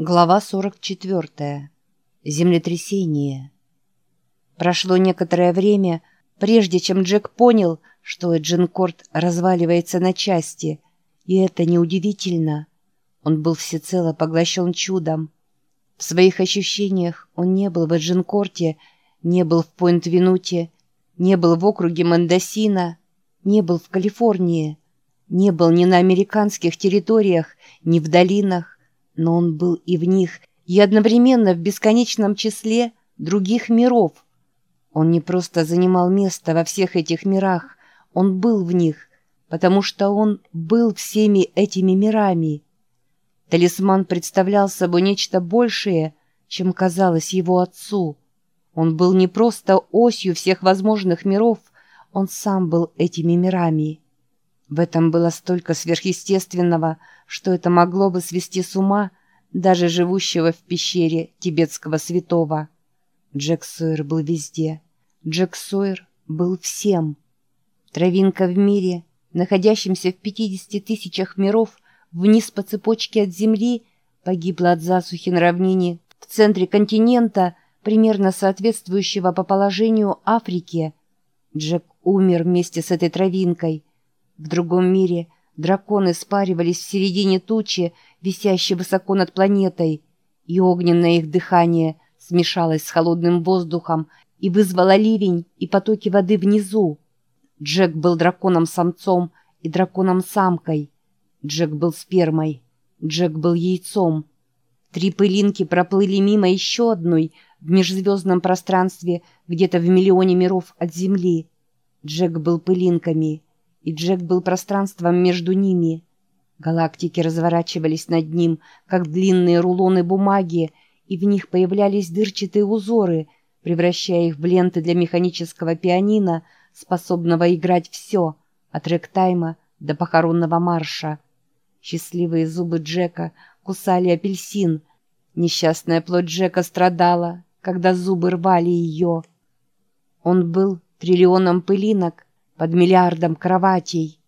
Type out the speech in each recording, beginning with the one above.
Глава 44. Землетрясение. Прошло некоторое время, прежде чем Джек понял, что Эджинкорт разваливается на части, и это неудивительно. Он был всецело поглощен чудом. В своих ощущениях он не был в Эджинкорте, не был в Пойнт-Винуте, не был в округе Мендосина, не был в Калифорнии, не был ни на американских территориях, ни в долинах, но он был и в них, и одновременно в бесконечном числе других миров. Он не просто занимал место во всех этих мирах, он был в них, потому что он был всеми этими мирами. Талисман представлял собой нечто большее, чем казалось его отцу. Он был не просто осью всех возможных миров, он сам был этими мирами. В этом было столько сверхъестественного, что это могло бы свести с ума даже живущего в пещере тибетского святого. Джек Сойер был везде. Джек Сойер был всем. Травинка в мире, находящемся в 50 тысячах миров, вниз по цепочке от земли, погибла от засухи на равнине в центре континента, примерно соответствующего по положению Африке. Джек умер вместе с этой травинкой – в другом мире драконы спаривались в середине тучи, висящей высоко над планетой, и огненное их дыхание смешалось с холодным воздухом и вызвало ливень и потоки воды внизу. Джек был драконом-самцом и драконом-самкой. Джек был спермой. Джек был яйцом. Три пылинки проплыли мимо еще одной в межзвездном пространстве где-то в миллионе миров от Земли. Джек был пылинками — и Джек был пространством между ними. Галактики разворачивались над ним, как длинные рулоны бумаги, и в них появлялись дырчатые узоры, превращая их в ленты для механического пианино, способного играть все, от рэк-тайма до похоронного марша. Счастливые зубы Джека кусали апельсин. Несчастная плоть Джека страдала, когда зубы рвали ее. Он был триллионом пылинок, под миллиардом кроватей.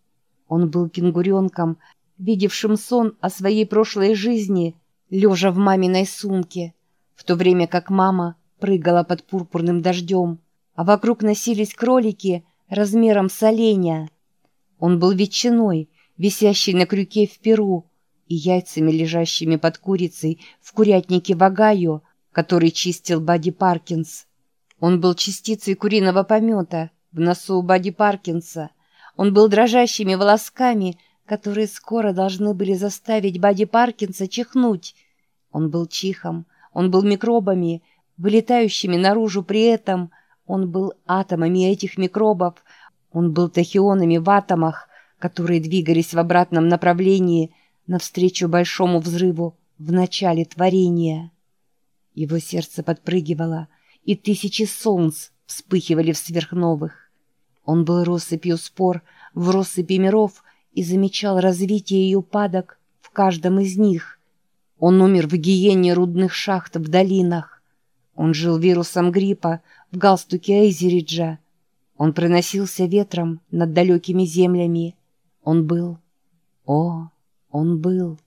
Он был кенгуренком, видевшим сон о своей прошлой жизни, лежа в маминой сумке, в то время как мама прыгала под пурпурным дождем, а вокруг носились кролики размером с оленя. Он был ветчиной, висящей на крюке в Перу, и яйцами, лежащими под курицей в курятнике в Огайо, который чистил Бади Паркинс. Он был частицей куриного помета — в носу Бади Паркинса. Он был дрожащими волосками, которые скоро должны были заставить Бади Паркинса чихнуть. Он был чихом, он был микробами, вылетающими наружу при этом. Он был атомами этих микробов, он был тахионами в атомах, которые двигались в обратном направлении навстречу большому взрыву в начале творения. Его сердце подпрыгивало, и тысячи солнц вспыхивали в сверхновых. Он был россыпью спор в россыпи миров и замечал развитие ее падок в каждом из них. Он умер в гиене рудных шахт в долинах. Он жил вирусом гриппа в галстуке Эйзериджа. Он проносился ветром над далекими землями. Он был... О, он был...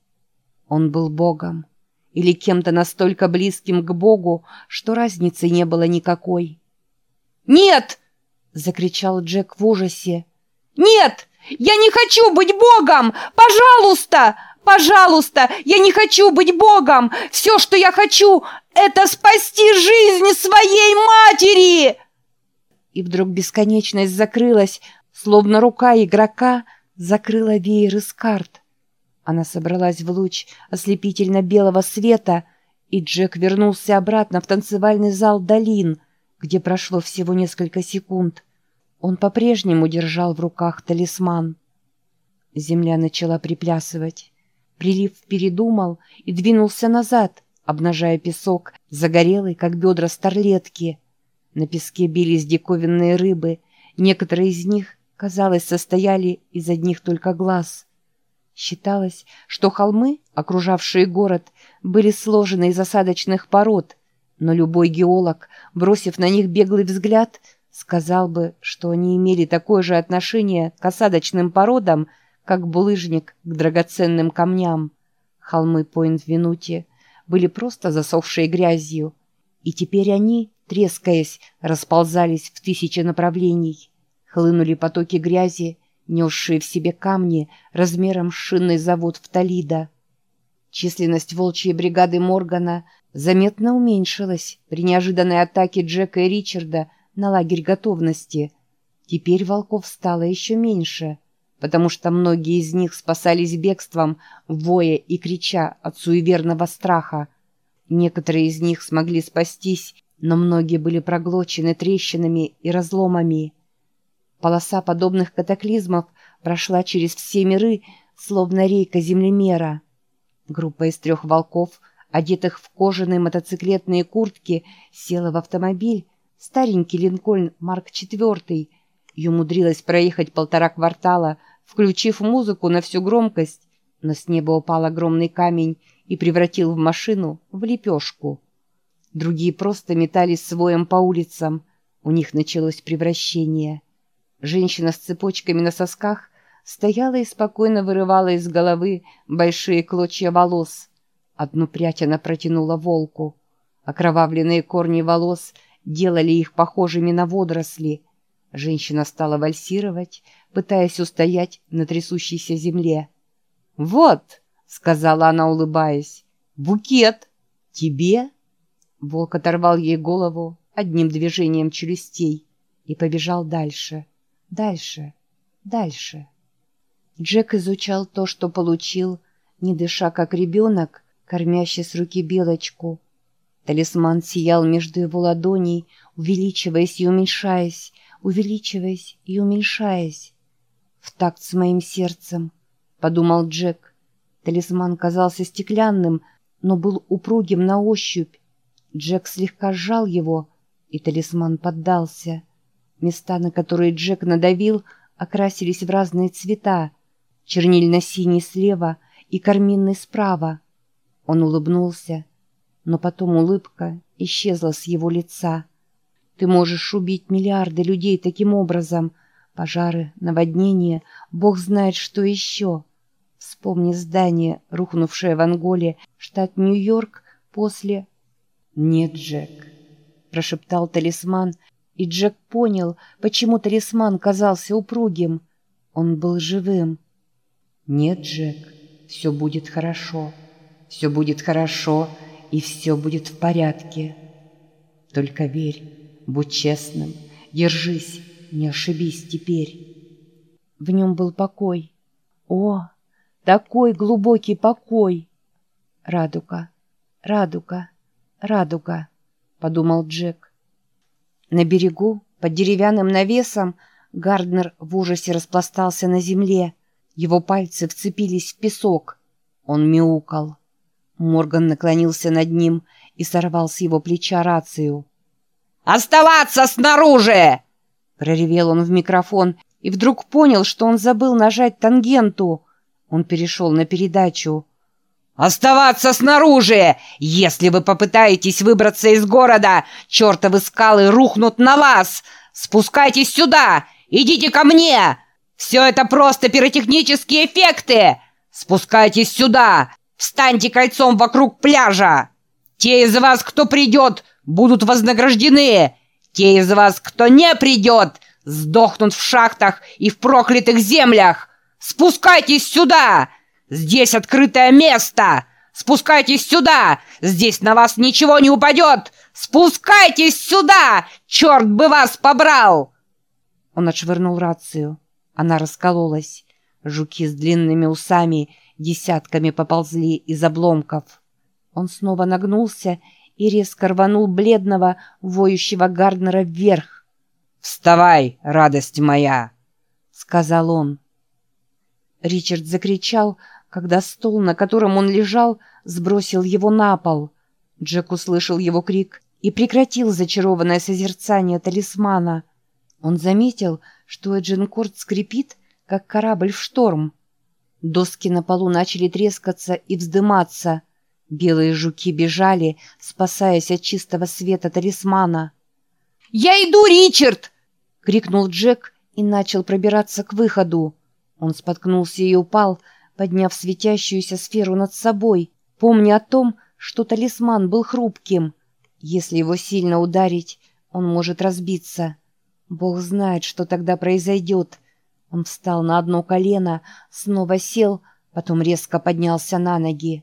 Он был Богом. Или кем-то настолько близким к Богу, что разницы не было никакой. «Нет!» закричал Джек в ужасе. «Нет! Я не хочу быть Богом! Пожалуйста! Пожалуйста! Я не хочу быть Богом! Все, что я хочу, это спасти жизнь своей матери!» И вдруг бесконечность закрылась, словно рука игрока закрыла веер из карт. Она собралась в луч ослепительно-белого света, и Джек вернулся обратно в танцевальный зал долин — где прошло всего несколько секунд. Он по-прежнему держал в руках талисман. Земля начала приплясывать. Прилив передумал и двинулся назад, обнажая песок, загорелый, как бедра старлетки. На песке бились диковинные рыбы, некоторые из них, казалось, состояли из одних только глаз. Считалось, что холмы, окружавшие город, были сложены из осадочных пород — но любой геолог, бросив на них беглый взгляд, сказал бы, что они имели такое же отношение к осадочным породам, как булыжник к драгоценным камням. Холмы Пойнт-Винути были просто засохшие грязью. И теперь они, трескаясь, расползались в тысячи направлений. Хлынули потоки грязи, несшие в себе камни размером с шинный завод в Толидо. Численность волчьей бригады Моргана заметно уменьшилась при неожиданной атаке Джека и Ричарда на лагерь готовности. Теперь волков стало еще меньше, потому что многие из них спасались бегством, воя и крича от суеверного страха. Некоторые из них смогли спастись, но многие были проглочены трещинами и разломами. Полоса подобных катаклизмов прошла через все миры, словно рейка землемера. Группа из трех волков, одетых в кожаные мотоциклетные куртки, села в автомобиль, старенький Линкольн Марк IV, и умудрилась проехать полтора квартала, включив музыку на всю громкость, но с неба упал огромный камень и превратил в машину в лепешку. Другие просто метались своем по улицам. У них началось превращение. Женщина с цепочками на сосках стояла и спокойно вырывала из головы большие клочья волос. Одну прядь она протянула волку. Окровавленные корни волос делали их похожими на водоросли. Женщина стала вальсировать, пытаясь устоять на трясущейся земле. «Вот!» — сказала она, улыбаясь. «Букет! Тебе?» Волк оторвал ей голову одним движением челюстей и побежал дальше. Дальше, дальше. Джек изучал то, что получил, не дыша как ребенок, кормящий с руки белочку. Талисман сиял между его ладоней, увеличиваясь и уменьшаясь, увеличиваясь и уменьшаясь. «В такт с моим сердцем», — подумал Джек. Талисман казался стеклянным, но был упругим на ощупь. Джек слегка сжал его, и талисман поддался — Места, на которые Джек надавил, окрасились в разные цвета. Чернильно-синий слева и карминный справа. Он улыбнулся, но потом улыбка исчезла с его лица. Ты можешь убить миллиарды людей таким образом. Пожары, наводнения, бог знает, что еще. Вспомни здание, рухнувшее в Анголе, штат Нью-Йорк, после... «Нет, Джек», — прошептал талисман, и Джек понял, почему талисман казался упругим. Он был живым. «Нет, Джек, все будет хорошо. Все будет хорошо, и все будет в порядке. Только верь, будь честным, держись, не ошибись теперь». В нем был покой. О, такой глубокий покой! «Радуга, радуга, радуга», — подумал Джек. На берегу, под деревянным навесом, Гарднер в ужасе распластался на земле. Его пальцы вцепились в песок. Он мяукал. Морган наклонился над ним и сорвал с его плеча рацию. «Оставаться снаружи!» Проревел он в микрофон и вдруг понял, что он забыл нажать тангенту. Он перешел на передачу. «Оставаться снаружи! Если вы попытаетесь выбраться из города, чертовы скалы рухнут на вас! Спускайтесь сюда! Идите ко мне! Все это просто пиротехнические эффекты! Спускайтесь сюда! Встаньте кольцом вокруг пляжа! Те из вас, кто придет, будут вознаграждены! Те из вас, кто не придет, сдохнут в шахтах и в проклятых землях! Спускайтесь сюда!» Здесь открытое место! Спускайтесь сюда! Здесь на вас ничего не упадет! Спускайтесь сюда! Черт бы вас побрал!» Он отшвырнул рацию. Она раскололась. Жуки с длинными усами десятками поползли из обломков. Он снова нагнулся и резко рванул бледного, воющего Гарднера вверх. «Вставай, радость моя!» — сказал он. Ричард закричал, когда стол, на котором он лежал, сбросил его на пол. Джек услышал его крик и прекратил зачарованное созерцание талисмана. Он заметил, что Эджинкорт скрипит, как корабль в шторм. Доски на полу начали трескаться и вздыматься. Белые жуки бежали, спасаясь от чистого света талисмана. «Я иду, Ричард!» — крикнул Джек и начал пробираться к выходу. Он споткнулся и упал, подняв светящуюся сферу над собой, помня о том, что талисман был хрупким. Если его сильно ударить, он может разбиться. Бог знает, что тогда произойдет. Он встал на одно колено, снова сел, потом резко поднялся на ноги.